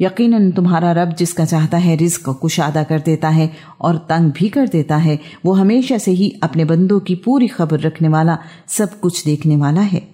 यकीनन तुम्हारा रब जिसका चाहता है रिस्क कुशादा कर देता है और तंग भी कर देता है, वो हमेशा से ही अपने बंदों की पूरी खबर रखने वाला, सब कुछ देखने वाला है।